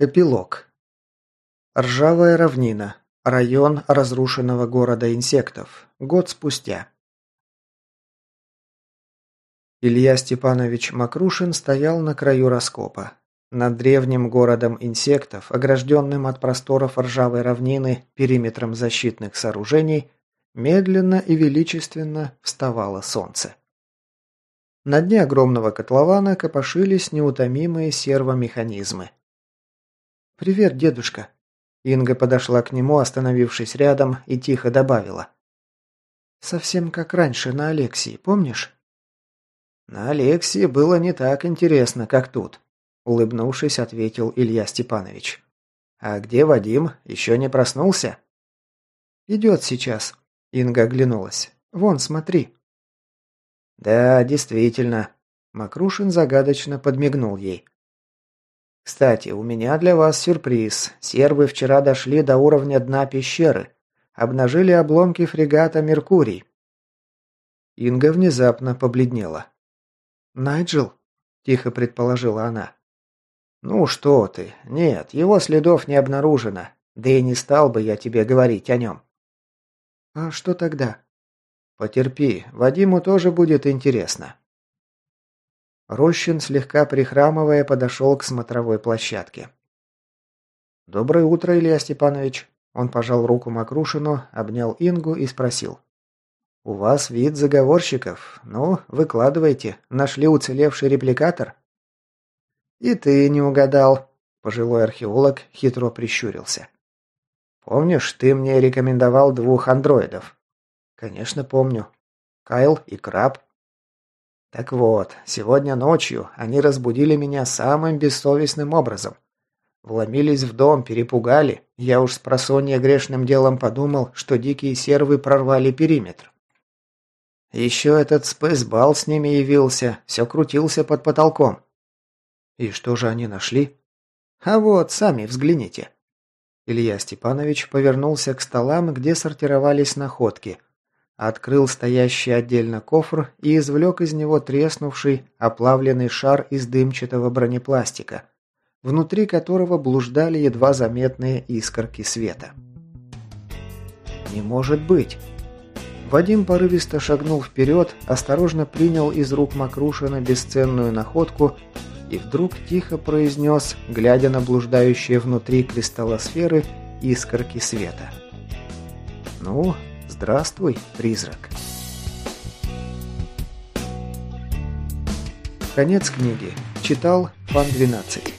Эпилог. Ржавая равнина. Район разрушенного города инсектов. Год спустя. Илья Степанович Макрушин стоял на краю раскопа. Над древним городом инсектов, огражденным от просторов ржавой равнины периметром защитных сооружений, медленно и величественно вставало солнце. На дне огромного котлована копошились неутомимые сервомеханизмы. «Привет, дедушка!» Инга подошла к нему, остановившись рядом, и тихо добавила. «Совсем как раньше на Алексии, помнишь?» «На Алексии было не так интересно, как тут», – улыбнувшись, ответил Илья Степанович. «А где Вадим? Еще не проснулся?» «Идет сейчас», – Инга оглянулась. «Вон, смотри». «Да, действительно». Макрушин загадочно подмигнул ей. Кстати, у меня для вас сюрприз. Сербы вчера дошли до уровня дна пещеры. Обнажили обломки фрегата «Меркурий». Инга внезапно побледнела. «Найджел?» – тихо предположила она. «Ну что ты? Нет, его следов не обнаружено. Да и не стал бы я тебе говорить о нем». «А что тогда?» «Потерпи, Вадиму тоже будет интересно». Рощин, слегка прихрамывая, подошел к смотровой площадке. «Доброе утро, Илья Степанович!» Он пожал руку Макрушину, обнял Ингу и спросил. «У вас вид заговорщиков. Ну, выкладывайте. Нашли уцелевший репликатор?» «И ты не угадал», – пожилой археолог хитро прищурился. «Помнишь, ты мне рекомендовал двух андроидов?» «Конечно, помню. Кайл и Краб. Так вот, сегодня ночью они разбудили меня самым бессовестным образом. Вломились в дом, перепугали. Я уж с просонья грешным делом подумал, что дикие сервы прорвали периметр. Еще этот спэсбал с ними явился, все крутился под потолком. И что же они нашли? А вот, сами взгляните. Илья Степанович повернулся к столам, где сортировались находки – Открыл стоящий отдельно кофр и извлек из него треснувший, оплавленный шар из дымчатого бронепластика, внутри которого блуждали едва заметные искорки света. «Не может быть!» Вадим порывисто шагнул вперед, осторожно принял из рук Макрушина бесценную находку и вдруг тихо произнес, глядя на блуждающие внутри кристаллосферы искорки света. «Ну, Здравствуй, призрак. Конец книги. Читал Фан 12.